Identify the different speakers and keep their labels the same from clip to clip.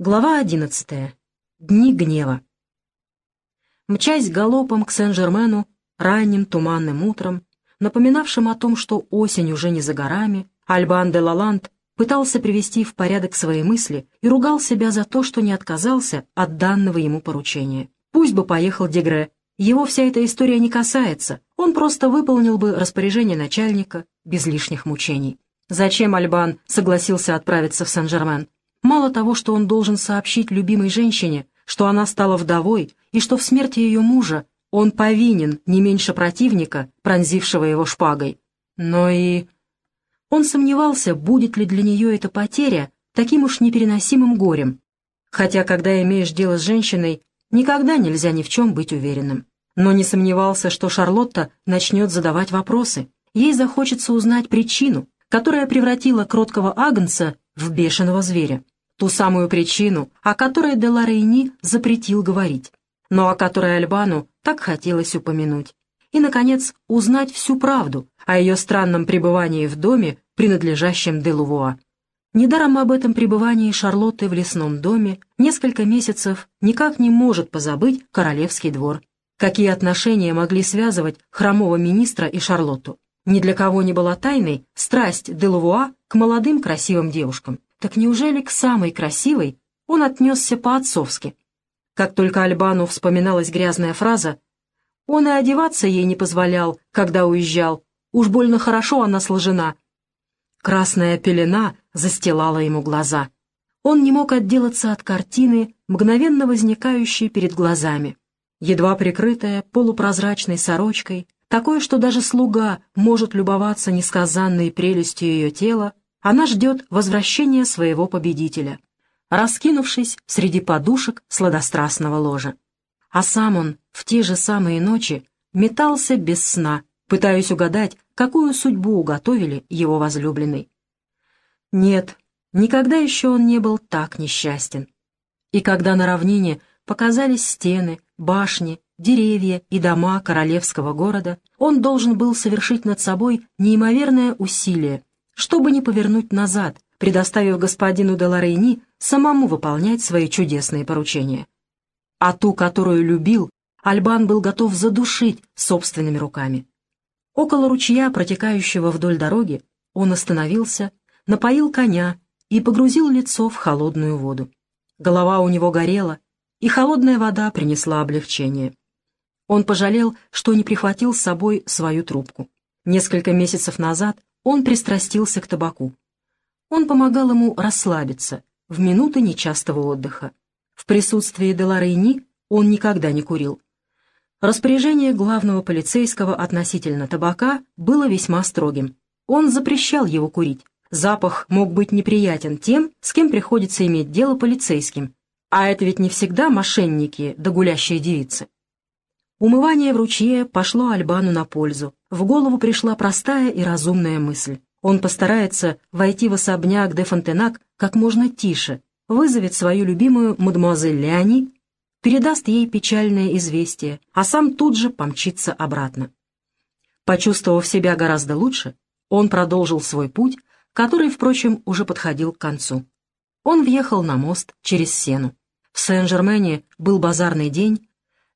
Speaker 1: Глава одиннадцатая. Дни гнева. Мчась галопом к Сен-Жермену ранним туманным утром, напоминавшим о том, что осень уже не за горами, Альбан де Лаланд пытался привести в порядок свои мысли и ругал себя за то, что не отказался от данного ему поручения. Пусть бы поехал Дегре, его вся эта история не касается, он просто выполнил бы распоряжение начальника без лишних мучений. Зачем Альбан согласился отправиться в Сен-Жермен? Мало того, что он должен сообщить любимой женщине, что она стала вдовой и что в смерти ее мужа он повинен не меньше противника, пронзившего его шпагой, но и... Он сомневался, будет ли для нее эта потеря таким уж непереносимым горем, хотя, когда имеешь дело с женщиной, никогда нельзя ни в чем быть уверенным. Но не сомневался, что Шарлотта начнет задавать вопросы. Ей захочется узнать причину, которая превратила кроткого Агнца в бешеного зверя ту самую причину, о которой Деларейни запретил говорить, но о которой Альбану так хотелось упомянуть. И, наконец, узнать всю правду о ее странном пребывании в доме, принадлежащем Делувуа. Недаром об этом пребывании Шарлотты в лесном доме несколько месяцев никак не может позабыть королевский двор. Какие отношения могли связывать хромого министра и Шарлотту? Ни для кого не была тайной страсть Делувуа к молодым красивым девушкам. Так неужели к самой красивой он отнесся по-отцовски? Как только Альбану вспоминалась грязная фраза, он и одеваться ей не позволял, когда уезжал. Уж больно хорошо она сложена. Красная пелена застилала ему глаза. Он не мог отделаться от картины, мгновенно возникающей перед глазами. Едва прикрытая полупрозрачной сорочкой, такое, что даже слуга может любоваться несказанной прелестью ее тела, она ждет возвращения своего победителя, раскинувшись среди подушек сладострастного ложа. А сам он в те же самые ночи метался без сна, пытаясь угадать, какую судьбу уготовили его возлюбленной. Нет, никогда еще он не был так несчастен. И когда на равнине показались стены, башни, деревья и дома королевского города, он должен был совершить над собой неимоверное усилие, чтобы не повернуть назад, предоставив господину Деларейни самому выполнять свои чудесные поручения. А ту, которую любил, Альбан был готов задушить собственными руками. Около ручья, протекающего вдоль дороги, он остановился, напоил коня и погрузил лицо в холодную воду. Голова у него горела, и холодная вода принесла облегчение. Он пожалел, что не прихватил с собой свою трубку. Несколько месяцев назад он пристрастился к табаку. Он помогал ему расслабиться в минуты нечастого отдыха. В присутствии Деларейни он никогда не курил. Распоряжение главного полицейского относительно табака было весьма строгим. Он запрещал его курить. Запах мог быть неприятен тем, с кем приходится иметь дело полицейским. А это ведь не всегда мошенники да гулящие девицы. Умывание в ручье пошло Альбану на пользу. В голову пришла простая и разумная мысль. Он постарается войти в особняк де Фонтенак как можно тише, вызовет свою любимую мадемуазель Леони, передаст ей печальное известие, а сам тут же помчится обратно. Почувствовав себя гораздо лучше, он продолжил свой путь, который, впрочем, уже подходил к концу. Он въехал на мост через Сену. В Сен-Жермене был базарный день,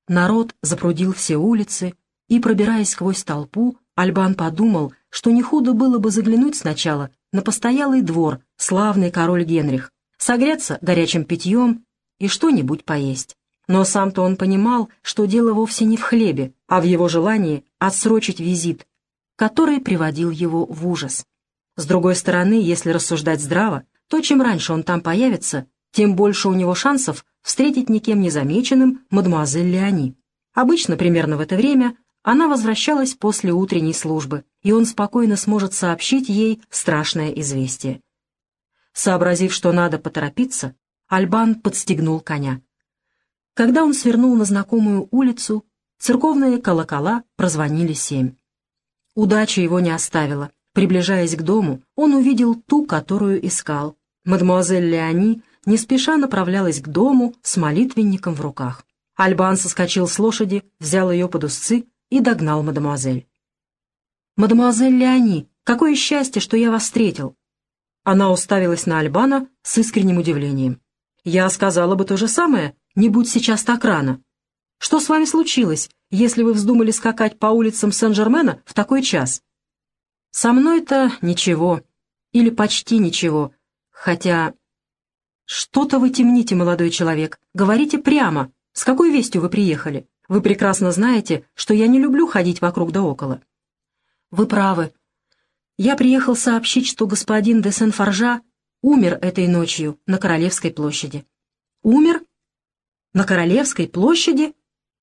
Speaker 1: Народ запрудил все улицы, и, пробираясь сквозь толпу, Альбан подумал, что не худо было бы заглянуть сначала на постоялый двор, славный король Генрих, согреться горячим питьем и что-нибудь поесть. Но сам-то он понимал, что дело вовсе не в хлебе, а в его желании отсрочить визит, который приводил его в ужас. С другой стороны, если рассуждать здраво, то чем раньше он там появится, тем больше у него шансов встретить никем не замеченным мадемуазель Леони. Обычно примерно в это время она возвращалась после утренней службы, и он спокойно сможет сообщить ей страшное известие. Сообразив, что надо поторопиться, Альбан подстегнул коня. Когда он свернул на знакомую улицу, церковные колокола прозвонили семь. Удача его не оставила. Приближаясь к дому, он увидел ту, которую искал. Мадемуазель Леони не спеша направлялась к дому с молитвенником в руках. Альбан соскочил с лошади, взял ее под узцы и догнал мадемуазель. «Мадемуазель Леони, какое счастье, что я вас встретил!» Она уставилась на Альбана с искренним удивлением. Я сказала бы то же самое, не будь сейчас так рано. Что с вами случилось, если вы вздумали скакать по улицам Сен-Жермена в такой час? Со мной-то ничего, или почти ничего, хотя... Что-то вы темните, молодой человек, говорите прямо, с какой вестью вы приехали? Вы прекрасно знаете, что я не люблю ходить вокруг да около. Вы правы. Я приехал сообщить, что господин де Сен-Форжа умер этой ночью на Королевской площади. Умер? На Королевской площади?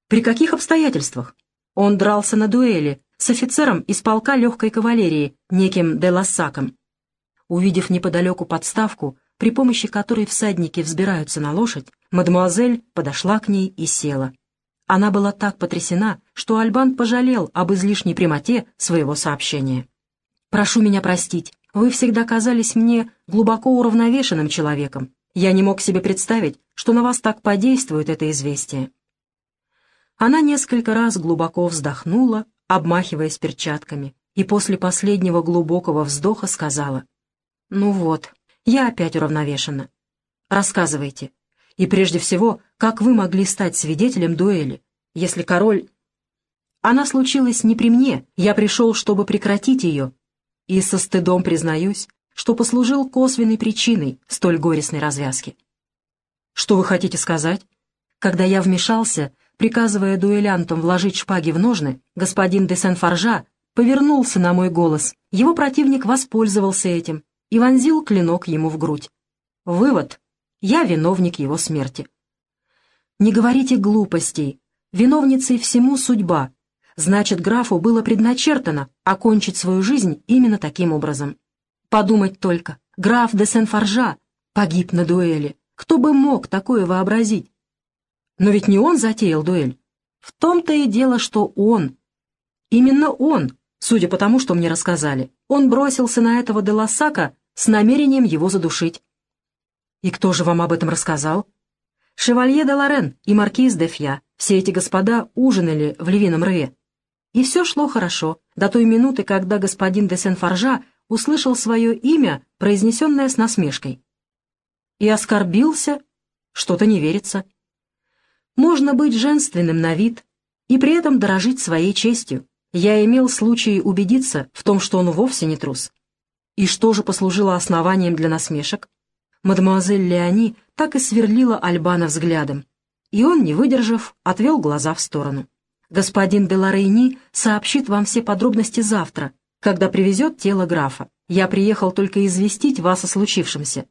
Speaker 1: При каких обстоятельствах? Он дрался на дуэли с офицером из полка легкой кавалерии, неким де Лассаком. Увидев неподалеку подставку, при помощи которой всадники взбираются на лошадь, мадемуазель подошла к ней и села. Она была так потрясена, что Альбан пожалел об излишней прямоте своего сообщения. «Прошу меня простить, вы всегда казались мне глубоко уравновешенным человеком. Я не мог себе представить, что на вас так подействует это известие». Она несколько раз глубоко вздохнула, обмахиваясь перчатками, и после последнего глубокого вздоха сказала, «Ну вот, я опять уравновешена. Рассказывайте, и прежде всего, как вы могли стать свидетелем дуэли, если король... Она случилась не при мне, я пришел, чтобы прекратить ее, и со стыдом признаюсь, что послужил косвенной причиной столь горестной развязки. Что вы хотите сказать? Когда я вмешался, приказывая дуэлянтам вложить шпаги в ножны, господин де Сен-Форжа повернулся на мой голос. Его противник воспользовался этим и вонзил клинок ему в грудь. Вывод я виновник его смерти. Не говорите глупостей. Виновницей всему судьба. Значит, графу было предначертано окончить свою жизнь именно таким образом. Подумать только, граф де Сен-Форжа погиб на дуэли. Кто бы мог такое вообразить? Но ведь не он затеял дуэль. В том-то и дело, что он. Именно он, судя по тому, что мне рассказали. Он бросился на этого Делассака с намерением его задушить. «И кто же вам об этом рассказал?» «Шевалье де Лорен и маркиз де Фья. Все эти господа ужинали в львином рве. И все шло хорошо, до той минуты, когда господин де Сен-Форжа услышал свое имя, произнесенное с насмешкой. И оскорбился, что-то не верится. Можно быть женственным на вид и при этом дорожить своей честью. Я имел случай убедиться в том, что он вовсе не трус. И что же послужило основанием для насмешек? Мадемуазель Леони так и сверлила Альбана взглядом, и он, не выдержав, отвел глаза в сторону. «Господин де Лорейни сообщит вам все подробности завтра, когда привезет тело графа. Я приехал только известить вас о случившемся.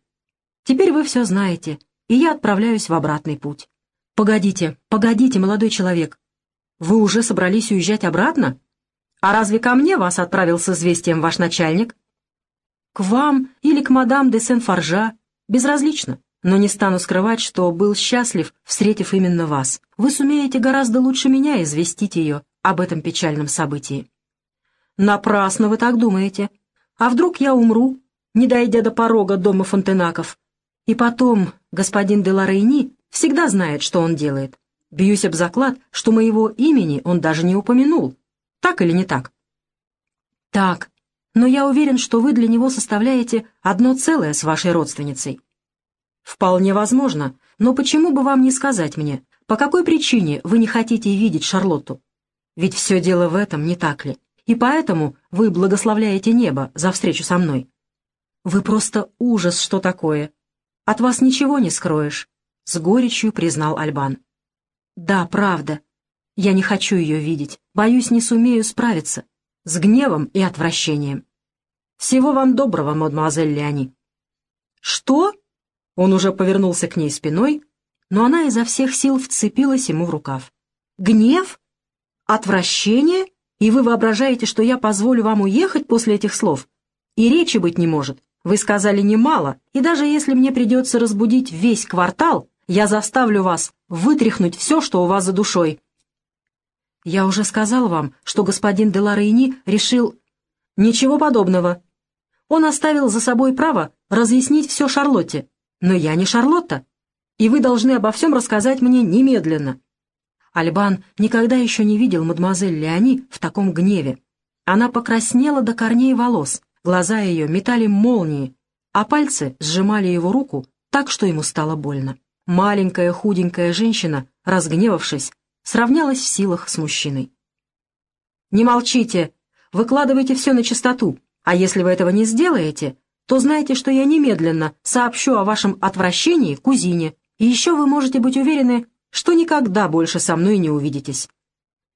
Speaker 1: Теперь вы все знаете, и я отправляюсь в обратный путь». «Погодите, погодите, молодой человек. Вы уже собрались уезжать обратно? А разве ко мне вас отправил с известием ваш начальник?» «К вам или к мадам де Сен-Форжа Безразлично, но не стану скрывать, что был счастлив, встретив именно вас. Вы сумеете гораздо лучше меня известить ее об этом печальном событии. Напрасно вы так думаете. А вдруг я умру, не дойдя до порога дома Фонтенаков? И потом, господин де Лорейни всегда знает, что он делает. Бьюсь об заклад, что моего имени он даже не упомянул. Так или не так? Так, но я уверен, что вы для него составляете одно целое с вашей родственницей». «Вполне возможно, но почему бы вам не сказать мне, по какой причине вы не хотите видеть Шарлотту? Ведь все дело в этом, не так ли? И поэтому вы благословляете небо за встречу со мной. Вы просто ужас, что такое. От вас ничего не скроешь», — с горечью признал Альбан. «Да, правда. Я не хочу ее видеть. Боюсь, не сумею справиться с гневом и отвращением. «Всего вам доброго, мадемуазель Леони». «Что?» Он уже повернулся к ней спиной, но она изо всех сил вцепилась ему в рукав. «Гнев? Отвращение? И вы воображаете, что я позволю вам уехать после этих слов? И речи быть не может. Вы сказали немало, и даже если мне придется разбудить весь квартал, я заставлю вас вытряхнуть все, что у вас за душой. «Я уже сказал вам, что господин де Ларейни решил...» «Ничего подобного. Он оставил за собой право разъяснить все Шарлотте. Но я не Шарлотта, и вы должны обо всем рассказать мне немедленно». Альбан никогда еще не видел мадемуазель Леони в таком гневе. Она покраснела до корней волос, глаза ее метали молнии, а пальцы сжимали его руку так что ему стало больно. Маленькая худенькая женщина, разгневавшись, сравнялась в силах с мужчиной. «Не молчите! Выкладывайте все на чистоту, а если вы этого не сделаете, то знайте, что я немедленно сообщу о вашем отвращении кузине, и еще вы можете быть уверены, что никогда больше со мной не увидитесь.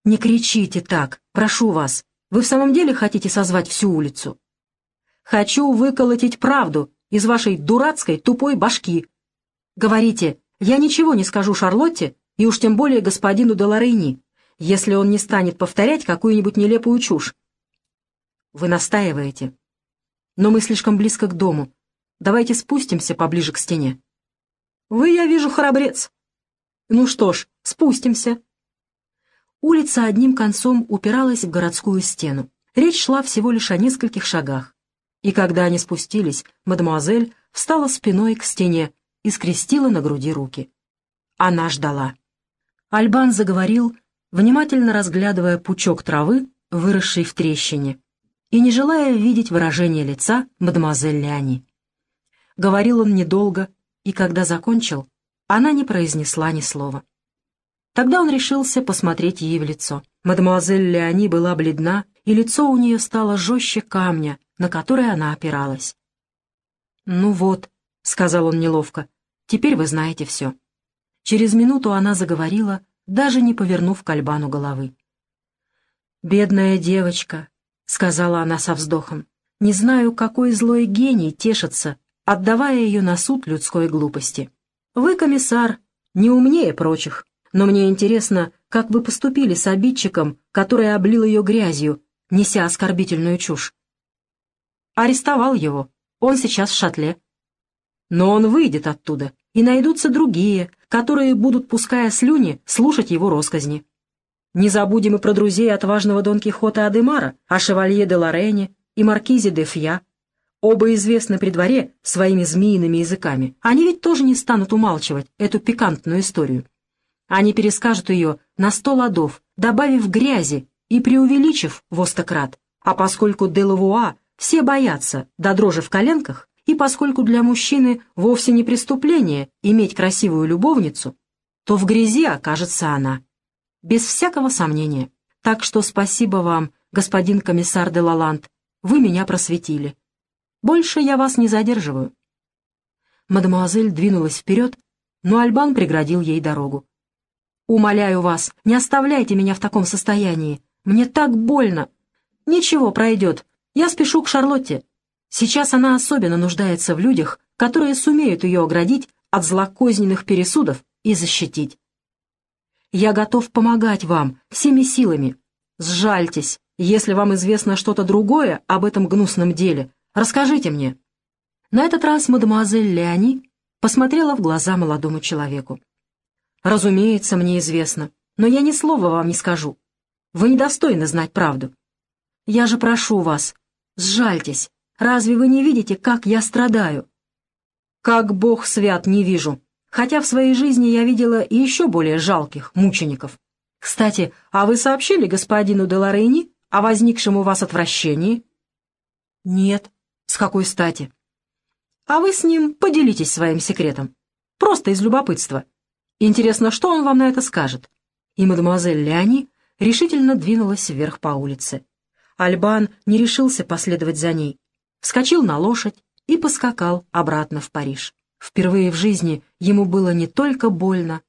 Speaker 1: Не кричите так, прошу вас. Вы в самом деле хотите созвать всю улицу? Хочу выколотить правду из вашей дурацкой тупой башки. Говорите, я ничего не скажу Шарлотте, и уж тем более господину Деларейни, если он не станет повторять какую-нибудь нелепую чушь. Вы настаиваете. Но мы слишком близко к дому. Давайте спустимся поближе к стене. Вы, я вижу, храбрец. Ну что ж, спустимся. Улица одним концом упиралась в городскую стену. Речь шла всего лишь о нескольких шагах. И когда они спустились, мадемуазель встала спиной к стене и скрестила на груди руки. Она ждала. Альбан заговорил, внимательно разглядывая пучок травы, выросший в трещине, и не желая видеть выражение лица мадемуазель Леони. Говорил он недолго, и когда закончил, она не произнесла ни слова. Тогда он решился посмотреть ей в лицо. Мадемуазель Леони была бледна, и лицо у нее стало жестче камня, на который она опиралась. «Ну вот», — сказал он неловко, — «теперь вы знаете все». Через минуту она заговорила, даже не повернув к Альбану головы. «Бедная девочка», — сказала она со вздохом, — «не знаю, какой злой гений тешится, отдавая ее на суд людской глупости. Вы, комиссар, не умнее прочих, но мне интересно, как вы поступили с обидчиком, который облил ее грязью, неся оскорбительную чушь. Арестовал его. Он сейчас в шатле. Но он выйдет оттуда, и найдутся другие, которые будут, пуская слюни, слушать его росказни. Не забудем и про друзей отважного Дон Кихота Адемара, о шевалье де Лорене и маркизе де Фья. Оба известны при дворе своими змеиными языками. Они ведь тоже не станут умалчивать эту пикантную историю. Они перескажут ее на сто ладов, добавив грязи и преувеличив в остократ. А поскольку Делавуа все боятся до дрожи в коленках, и поскольку для мужчины вовсе не преступление иметь красивую любовницу, то в грязи окажется она. Без всякого сомнения. Так что спасибо вам, господин комиссар де Лаланд, вы меня просветили. Больше я вас не задерживаю. Мадемуазель двинулась вперед, но Альбан преградил ей дорогу. Умоляю вас, не оставляйте меня в таком состоянии. Мне так больно. Ничего, пройдет. Я спешу к Шарлотте. Сейчас она особенно нуждается в людях, которые сумеют ее оградить от злокозненных пересудов и защитить. Я готов помогать вам всеми силами. Сжальтесь. Если вам известно что-то другое об этом гнусном деле, расскажите мне». На этот раз мадемуазель Леони посмотрела в глаза молодому человеку. Разумеется, мне известно, но я ни слова вам не скажу. Вы недостойны знать правду. Я же прошу вас, сжальтесь. Разве вы не видите, как я страдаю? Как Бог свят не вижу, хотя в своей жизни я видела и еще более жалких мучеников. Кстати, а вы сообщили господину Деларейни о возникшем у вас отвращении? Нет. С какой стати? А вы с ним поделитесь своим секретом. Просто из любопытства. Интересно, что он вам на это скажет?» И мадемуазель Леони решительно двинулась вверх по улице. Альбан не решился последовать за ней. Вскочил на лошадь и поскакал обратно в Париж. Впервые в жизни ему было не только больно,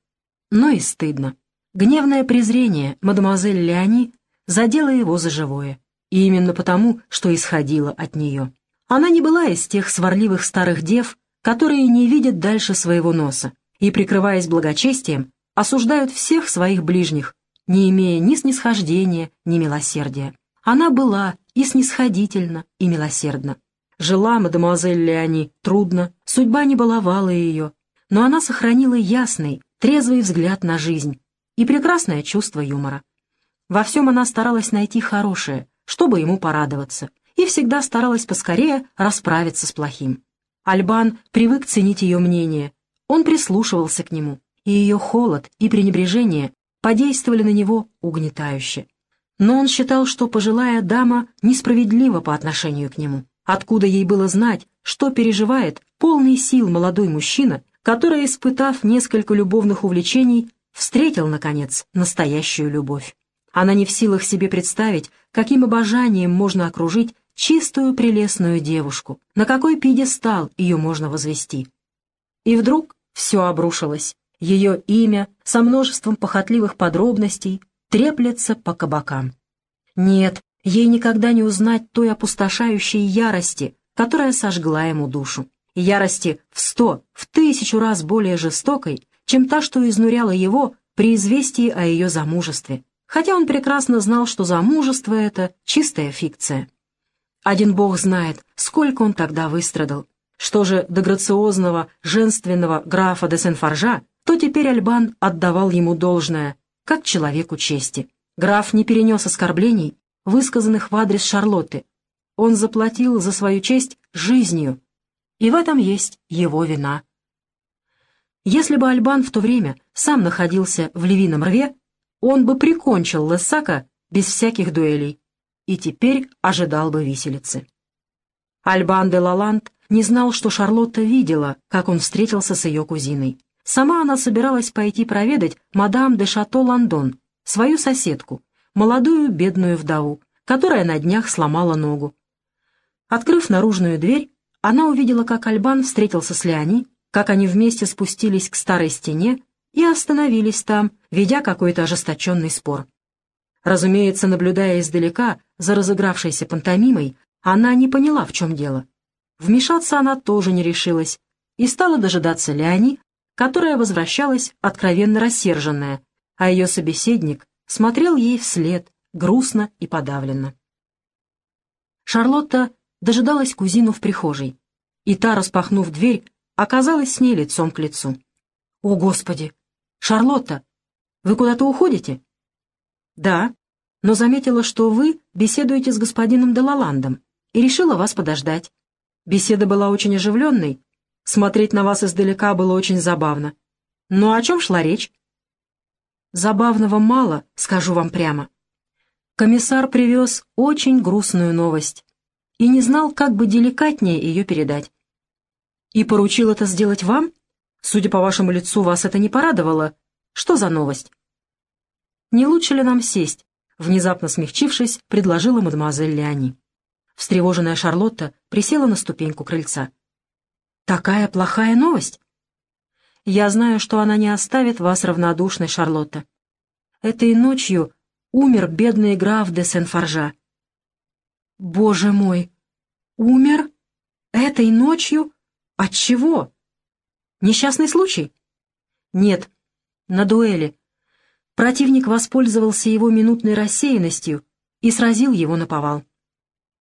Speaker 1: но и стыдно. Гневное презрение мадемуазель Леони задело его за живое, и именно потому, что исходило от нее. Она не была из тех сварливых старых дев, которые не видят дальше своего носа, и, прикрываясь благочестием, осуждают всех своих ближних, не имея ни снисхождения, ни милосердия. Она была и снисходительна, и милосердна. Жила мадемуазель Леони трудно, судьба не баловала ее, но она сохранила ясный, трезвый взгляд на жизнь и прекрасное чувство юмора. Во всем она старалась найти хорошее, чтобы ему порадоваться, и всегда старалась поскорее расправиться с плохим. Альбан привык ценить ее мнение, он прислушивался к нему, и ее холод и пренебрежение подействовали на него угнетающе. Но он считал, что пожилая дама несправедлива по отношению к нему. Откуда ей было знать, что переживает полный сил молодой мужчина, который, испытав несколько любовных увлечений, встретил, наконец, настоящую любовь? Она не в силах себе представить, каким обожанием можно окружить чистую прелестную девушку, на какой пьедестал ее можно возвести. И вдруг все обрушилось. Ее имя со множеством похотливых подробностей треплется по кабакам. Нет, ей никогда не узнать той опустошающей ярости, которая сожгла ему душу. Ярости в сто, в тысячу раз более жестокой, чем та, что изнуряла его при известии о ее замужестве, хотя он прекрасно знал, что замужество — это чистая фикция. Один бог знает, сколько он тогда выстрадал. Что же до грациозного, женственного графа де Сен-Форжа, то теперь Альбан отдавал ему должное, как человеку чести. Граф не перенес оскорблений, высказанных в адрес Шарлотты. Он заплатил за свою честь жизнью, и в этом есть его вина. Если бы Альбан в то время сам находился в львином рве, он бы прикончил Лессака без всяких дуэлей и теперь ожидал бы виселицы. Альбан де Лаланд не знал, что Шарлотта видела, как он встретился с ее кузиной. Сама она собиралась пойти проведать мадам де Шато Лондон, свою соседку, молодую бедную вдову, которая на днях сломала ногу. Открыв наружную дверь, она увидела, как Альбан встретился с Леони, как они вместе спустились к старой стене и остановились там, ведя какой-то ожесточенный спор. Разумеется, наблюдая издалека за разыгравшейся пантомимой, она не поняла, в чем дело. Вмешаться она тоже не решилась и стала дожидаться Леони, которая возвращалась откровенно рассерженная, а ее собеседник смотрел ей вслед, грустно и подавленно. Шарлотта дожидалась кузину в прихожей, и та, распахнув дверь, оказалась с ней лицом к лицу. «О, Господи! Шарлотта, вы куда-то уходите?» «Да, но заметила, что вы беседуете с господином Делаландом и решила вас подождать. Беседа была очень оживленной, смотреть на вас издалека было очень забавно. Но о чем шла речь?» «Забавного мало, скажу вам прямо. Комиссар привез очень грустную новость и не знал, как бы деликатнее ее передать. И поручил это сделать вам? Судя по вашему лицу, вас это не порадовало. Что за новость?» «Не лучше ли нам сесть?» Внезапно смягчившись, предложила мадемуазель Леони. Встревоженная Шарлотта присела на ступеньку крыльца. «Такая плохая новость?» «Я знаю, что она не оставит вас равнодушной, Шарлотта. Этой ночью умер бедный граф де Сен-Форжа». «Боже мой! Умер? Этой ночью? От чего? Несчастный случай?» «Нет, на дуэли. Противник воспользовался его минутной рассеянностью и сразил его на повал.